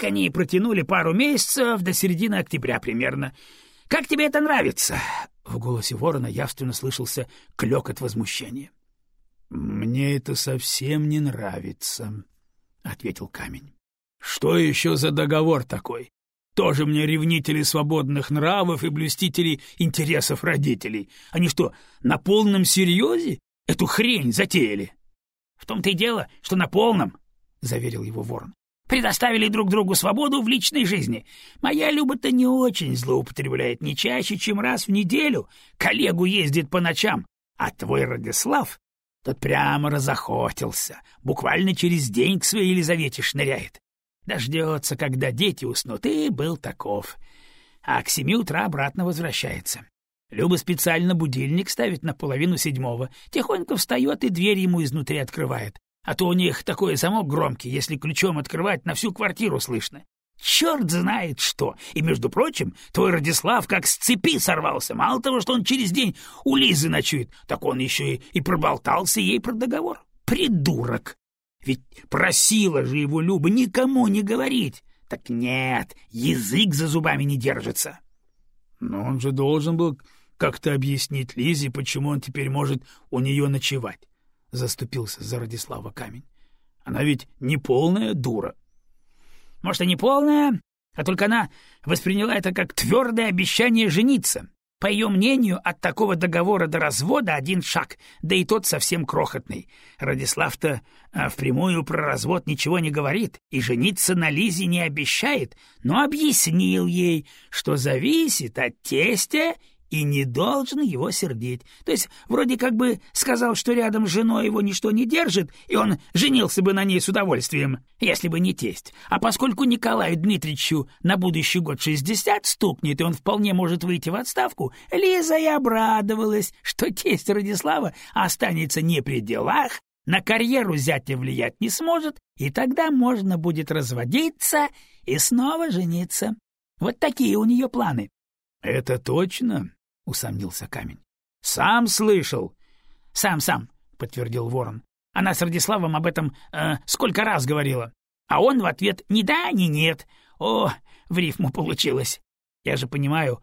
Так они и протянули пару месяцев до середины октября примерно. Как тебе это нравится? В голосе ворона явственно слышался клёкот возмущения. Мне это совсем не нравится, ответил камень. Что еще за договор такой? Тоже мне ревнители свободных нравов и блюстители интересов родителей. Они что, на полном серьезе эту хрень затеяли? — В том-то и дело, что на полном, — заверил его ворон. — Предоставили друг другу свободу в личной жизни. Моя Люба-то не очень злоупотребляет, не чаще, чем раз в неделю. Коллегу ездит по ночам. А твой Радислав, тот прямо разохотился, буквально через день к своей Елизавете шныряет. Дождется, когда дети уснут, и был таков. А к семи утра обратно возвращается. Люба специально будильник ставит на половину седьмого, тихонько встает и дверь ему изнутри открывает. А то у них такой замок громкий, если ключом открывать, на всю квартиру слышно. Черт знает что! И, между прочим, твой Радислав как с цепи сорвался. Мало того, что он через день у Лизы ночует, так он еще и, и проболтался ей про договор. Придурок! Ведь просила же его Люба никому не говорить. Так нет, язык за зубами не держится. Но он же должен был как-то объяснить Лизе, почему он теперь может у нее ночевать. Заступился за Радислава Камень. Она ведь не полная дура. Может, и не полная, а только она восприняла это как твердое обещание жениться. По ее мнению, от такого договора до развода один шаг, да и тот совсем крохотный. Радислав-то а, впрямую про развод ничего не говорит и жениться на Лизе не обещает, но объяснил ей, что зависит от тестя и не должен его сердить. То есть вроде как бы сказал, что рядом с женой его ничто не держит, и он женился бы на ней с удовольствием, если бы не тесть. А поскольку Николаю Дмитриевичу на будущий год шестьдесят стукнет, и он вполне может выйти в отставку, Лиза и обрадовалась, что тесть Радислава останется не при делах, на карьеру зятя влиять не сможет, и тогда можно будет разводиться и снова жениться. Вот такие у нее планы. — Это точно? — усомнился камень. — Сам слышал. — Сам, сам, — подтвердил ворон. Она с Радиславом об этом э, сколько раз говорила. А он в ответ ни да, ни нет. О, в рифму получилось. Я же понимаю,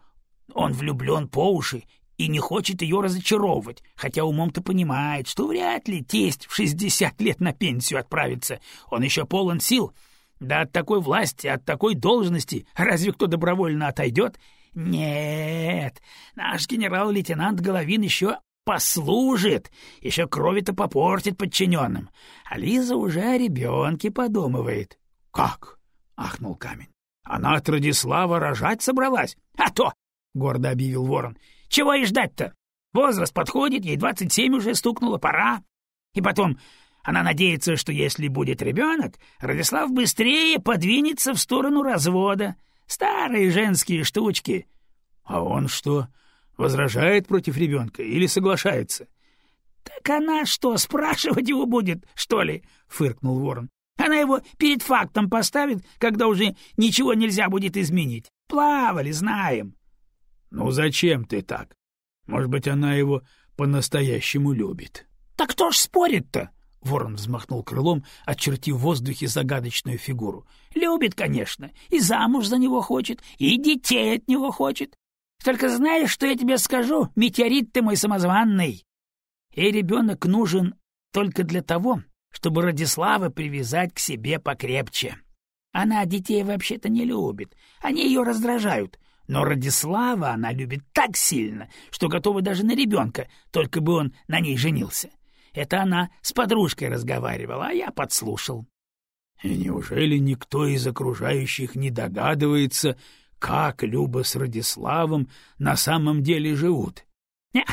он влюблен по уши и не хочет ее разочаровывать, хотя умом-то понимает, что вряд ли тесть в шестьдесят лет на пенсию отправится. Он еще полон сил. Да от такой власти, от такой должности разве кто добровольно отойдет? Нет, наш генерал-лейтенант Головин еще послужит, еще крови-то попортит подчиненным. А Лиза уже о ребенке подумывает. — Как? — ахнул камень. — Она от Радислава рожать собралась? — А то! — гордо объявил ворон. — Чего и ждать-то? Возраст подходит, ей двадцать семь уже стукнуло, пора. И потом, она надеется, что если будет ребенок, Радислав быстрее подвинется в сторону развода. Старые женские штучки. А он что, возражает против ребенка или соглашается? — Так она что, спрашивать его будет, что ли? — фыркнул ворон. — Она его перед фактом поставит, когда уже ничего нельзя будет изменить. Плавали, знаем. — Ну зачем ты так? Может быть, она его по-настоящему любит. — Так кто ж спорит-то? Ворон взмахнул крылом, очертив в воздухе загадочную фигуру. «Любит, конечно, и замуж за него хочет, и детей от него хочет. Только знаешь, что я тебе скажу, метеорит ты мой самозванный? И ребенок нужен только для того, чтобы Радислава привязать к себе покрепче. Она детей вообще-то не любит, они ее раздражают, но Радислава она любит так сильно, что готова даже на ребенка, только бы он на ней женился. Это она с подружкой разговаривала, а я подслушал. И неужели никто из окружающих не догадывается, как Люба с Радиславом на самом деле живут? — Не,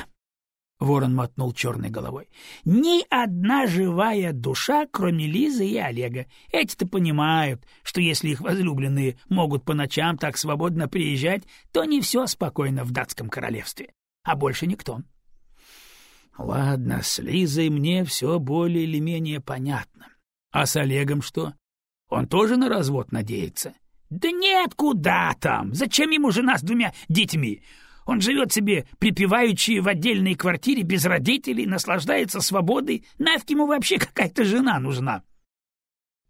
Ворон мотнул черной головой. «Ни одна живая душа, кроме Лизы и Олега. Эти-то понимают, что если их возлюбленные могут по ночам так свободно приезжать, то не все спокойно в датском королевстве. А больше никто. Ладно, с Лизой мне все более или менее понятно. А с Олегом что? Он тоже на развод надеется? Да нет, куда там? Зачем ему жена с двумя детьми? Он живет себе припеваючи в отдельной квартире без родителей, наслаждается свободой. Нафиг ему вообще какая-то жена нужна?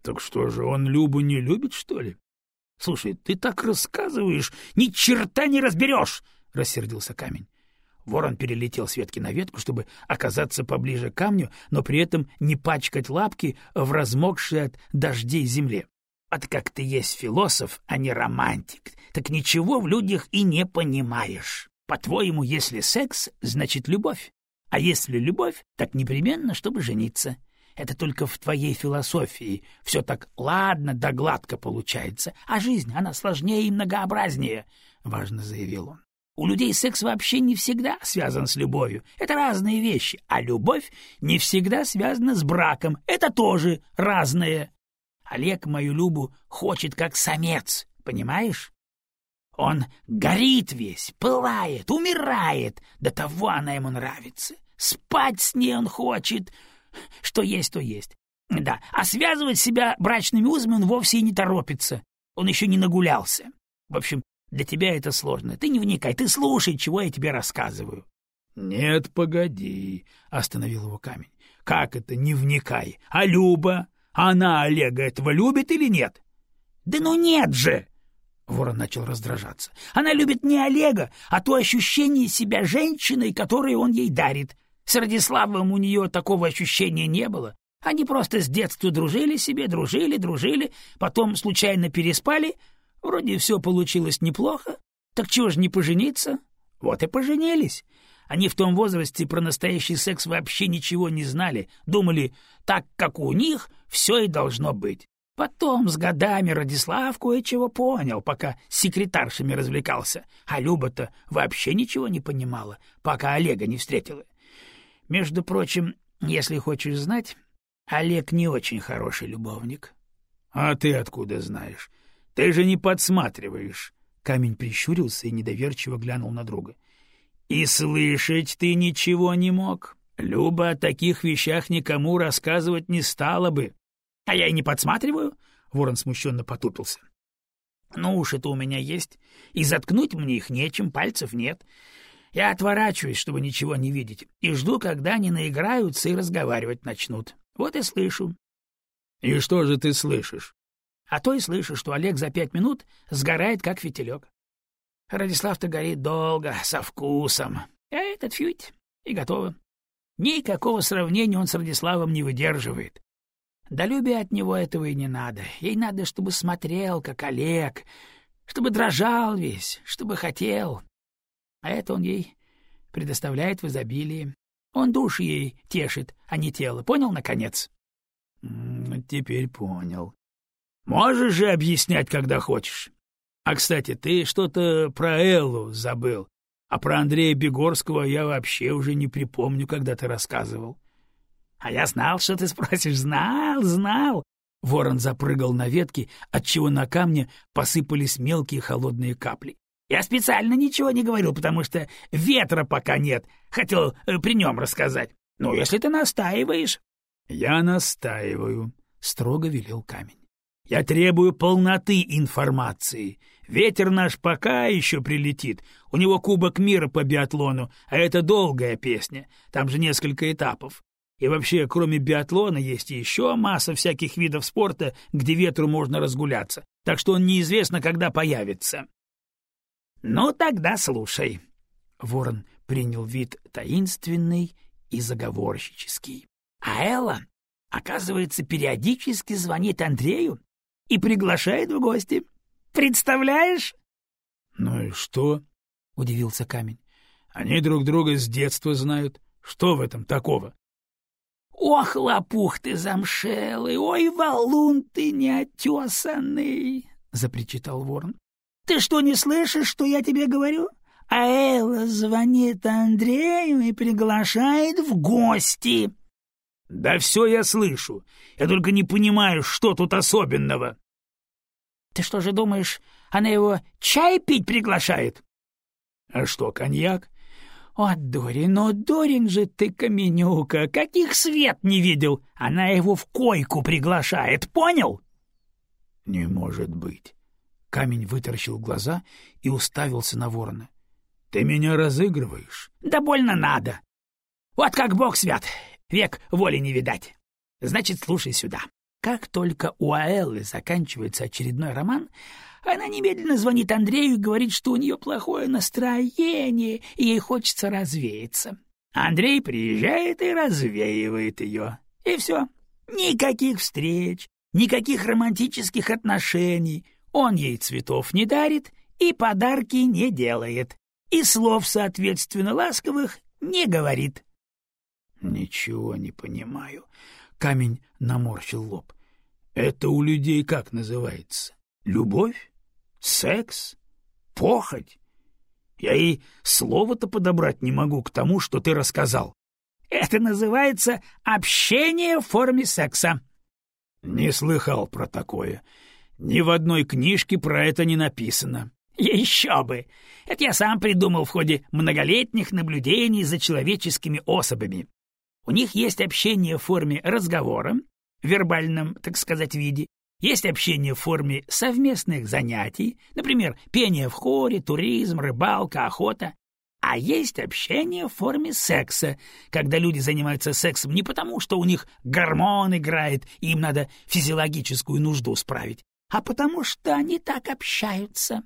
Так что же, он Любу не любит, что ли? Слушай, ты так рассказываешь, ни черта не разберешь! — рассердился камень. Ворон перелетел с ветки на ветку, чтобы оказаться поближе к камню, но при этом не пачкать лапки в размокшей от дождей земле. Вот как ты есть философ, а не романтик, так ничего в людях и не понимаешь. По-твоему, если секс, значит любовь. А если любовь, так непременно, чтобы жениться. Это только в твоей философии все так ладно да гладко получается, а жизнь, она сложнее и многообразнее, — важно заявил он. У людей секс вообще не всегда связан с любовью. Это разные вещи. А любовь не всегда связана с браком. Это тоже разное. Олег мою Любу хочет как самец, понимаешь? Он горит весь, пылает, умирает. До того она ему нравится. Спать с ней он хочет, что есть, то есть. Да, а связывать себя брачными узами он вовсе и не торопится. Он еще не нагулялся. В общем, для тебя это сложно. Ты не вникай, ты слушай, чего я тебе рассказываю. — Нет, погоди, — остановил его камень. — Как это не вникай? А Люба? Она Олега этого любит или нет? — Да ну нет же! Ворон начал раздражаться. Она любит не Олега, а то ощущение себя женщиной, которое он ей дарит. С Радиславом у нее такого ощущения не было. Они просто с детства дружили себе, дружили, дружили, потом случайно переспали. Вроде все получилось неплохо. Так чего ж не пожениться? Вот и поженились. Они в том возрасте про настоящий секс вообще ничего не знали. Думали, так как у них, все и должно быть. Потом с годами Радислав кое-чего понял, пока с секретаршами развлекался, а Люба-то вообще ничего не понимала, пока Олега не встретила. Между прочим, если хочешь знать, Олег не очень хороший любовник. — А ты откуда знаешь? Ты же не подсматриваешь. Камень прищурился и недоверчиво глянул на друга. — И слышать ты ничего не мог? Люба о таких вещах никому рассказывать не стала бы. — А я и не подсматриваю, — Ворон смущенно потупился. — Ну уж это у меня есть, и заткнуть мне их нечем, пальцев нет. Я отворачиваюсь, чтобы ничего не видеть, и жду, когда они наиграются и разговаривать начнут. Вот и слышу. — И что же ты слышишь? — А то и слышу, что Олег за пять минут сгорает, как фитилек. Радислав-то горит долго, со вкусом. А этот фють, и готово. Никакого сравнения он с Радиславом не выдерживает. Да Любе от него этого и не надо. Ей надо, чтобы смотрел, как Олег, чтобы дрожал весь, чтобы хотел а это он ей предоставляет в изобилии. Он душу ей тешит, а не тело. Понял, наконец? — Теперь понял. Можешь же объяснять, когда хочешь. А, кстати, ты что-то про Эллу забыл, а про Андрея Бегорского я вообще уже не припомню, когда ты рассказывал. — А я знал, что ты спросишь. Знал, знал. Ворон запрыгал на ветки, отчего на камне посыпались мелкие холодные капли. Я специально ничего не говорил, потому что ветра пока нет. Хотел э, при нем рассказать. Ну, если ты настаиваешь. — Я настаиваю, — строго велел камень. — Я требую полноты информации. Ветер наш пока еще прилетит. У него Кубок мира по биатлону, а это долгая песня. Там же несколько этапов. И вообще, кроме биатлона, есть еще масса всяких видов спорта, где ветру можно разгуляться. Так что он неизвестно, когда появится. Ну тогда слушай. Ворон принял вид таинственный и заговорщический. А Элла, оказывается, периодически звонит Андрею и приглашает в гости. Представляешь? Ну и что? удивился камень. Они друг друга с детства знают. Что в этом такого? Ох, лопух ты замшелый, ой, валун ты неотесанный, запричитал ворон. Ты что, не слышишь, что я тебе говорю? А Элла звонит Андрею и приглашает в гости. — Да все я слышу. Я только не понимаю, что тут особенного. — Ты что же думаешь, она его чай пить приглашает? — А что, коньяк? — О, Дорин, ну Дорин же ты, Каменюка, каких свет не видел! Она его в койку приглашает, понял? — Не может быть. Камень вытаращил глаза и уставился на ворона. — Ты меня разыгрываешь? — Да больно надо. Вот как бог свят, век воли не видать. Значит, слушай сюда. Как только у Аэллы заканчивается очередной роман, Она немедленно звонит Андрею и говорит, что у нее плохое настроение, и ей хочется развеяться. Андрей приезжает и развеивает ее. И все. Никаких встреч, никаких романтических отношений. Он ей цветов не дарит и подарки не делает. И слов, соответственно, ласковых не говорит. Ничего не понимаю. Камень наморщил лоб. Это у людей как называется? Любовь? Секс? Похоть? Я и слова-то подобрать не могу к тому, что ты рассказал. Это называется общение в форме секса. Не слыхал про такое. Ни в одной книжке про это не написано. Еще бы! Это я сам придумал в ходе многолетних наблюдений за человеческими особами. У них есть общение в форме разговора, вербальном, так сказать, виде, есть общение в форме совместных занятий, например, пение в хоре, туризм, рыбалка, охота. А есть общение в форме секса, когда люди занимаются сексом не потому, что у них гормон играет и им надо физиологическую нужду справить, а потому что они так общаются.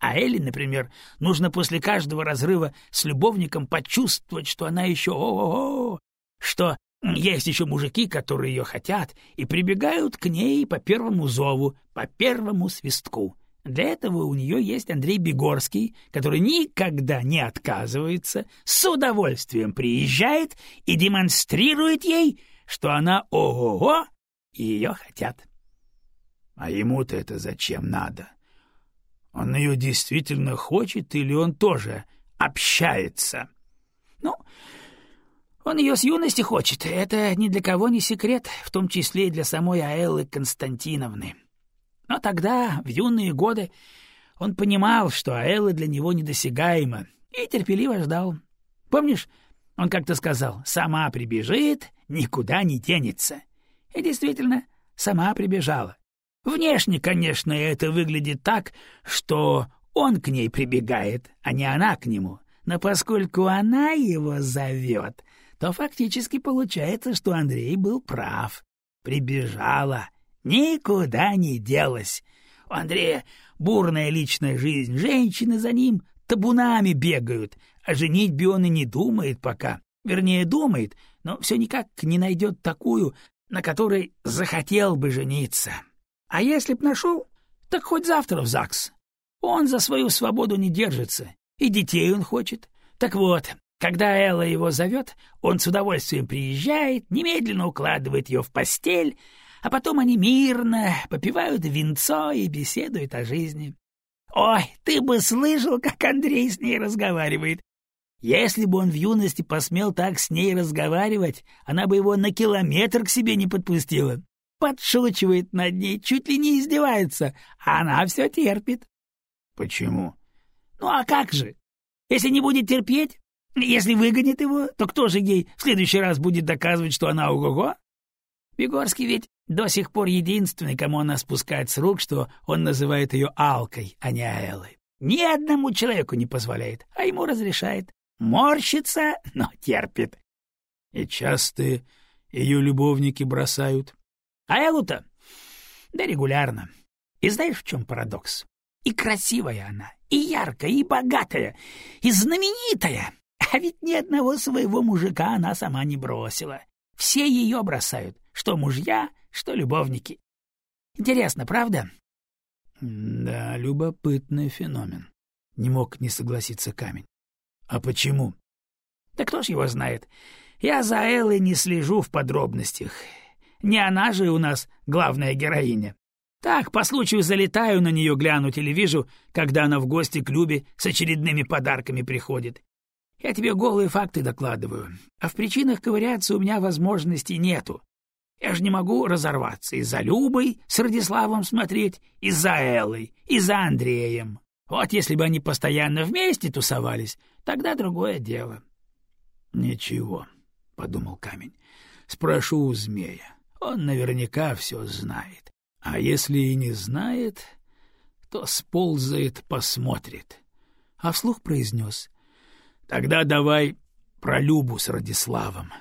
А Элли, например, нужно после каждого разрыва с любовником почувствовать, что она еще о-о-о, что есть еще мужики, которые ее хотят и прибегают к ней по первому зову, по первому свистку. Для этого у нее есть Андрей Бегорский, который никогда не отказывается, с удовольствием приезжает и демонстрирует ей, что она ого-го, и ее хотят. А ему-то это зачем надо? Он ее действительно хочет или он тоже общается? Ну, он ее с юности хочет, это ни для кого не секрет, в том числе и для самой Аэллы Константиновны. Но тогда, в юные годы, он понимал, что Аэлла для него недосягаема, и терпеливо ждал. Помнишь, он как-то сказал, «Сама прибежит, никуда не денется». И действительно, сама прибежала. Внешне, конечно, это выглядит так, что он к ней прибегает, а не она к нему. Но поскольку она его зовет, то фактически получается, что Андрей был прав. Прибежала, никуда не делась. У Андрея бурная личная жизнь, женщины за ним табунами бегают, а женить он и не думает пока. Вернее, думает, но все никак не найдет такую, на которой захотел бы жениться. А если б нашел, так хоть завтра в ЗАГС. Он за свою свободу не держится, и детей он хочет. Так вот, когда Элла его зовет, он с удовольствием приезжает, немедленно укладывает ее в постель, а потом они мирно попивают винцо и беседуют о жизни. Ой, ты бы слышал, как Андрей с ней разговаривает. Если бы он в юности посмел так с ней разговаривать, она бы его на километр к себе не подпустила. Подшучивает над ней, чуть ли не издевается, а она все терпит. — Почему? — Ну а как же? Если не будет терпеть, если выгонит его, то кто же ей в следующий раз будет доказывать, что она ого-го? Бегорский ведь до сих пор единственный, кому она спускает с рук, что он называет ее Алкой, а не Аэлой. Ни одному человеку не позволяет, а ему разрешает. Морщится, но терпит. И часто ее любовники бросают. А Элу-то? Да регулярно. И знаешь, в чем парадокс? И красивая она, и яркая, и богатая, и знаменитая. А ведь ни одного своего мужика она сама не бросила. Все ее бросают, что мужья, что любовники. Интересно, правда? Да, любопытный феномен. Не мог не согласиться камень. А почему? Да кто ж его знает. Я за Эллой не слежу в подробностях. Не она же у нас главная героиня. Так, по случаю залетаю на нее глянуть или вижу, когда она в гости к Любе с очередными подарками приходит. Я тебе голые факты докладываю, а в причинах ковыряться у меня возможности нету. Я же не могу разорваться и за Любой с Радиславом смотреть, и за Эллой, и за Андреем. Вот если бы они постоянно вместе тусовались, тогда другое дело. — Ничего, — подумал камень, — спрошу у змея. Он наверняка все знает. А если и не знает, то сползает, посмотрит. А вслух произнес. — Тогда давай про Любу с Радиславом.